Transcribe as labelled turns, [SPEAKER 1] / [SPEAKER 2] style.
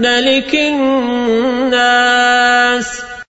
[SPEAKER 1] مَلِكِ النَّاسِ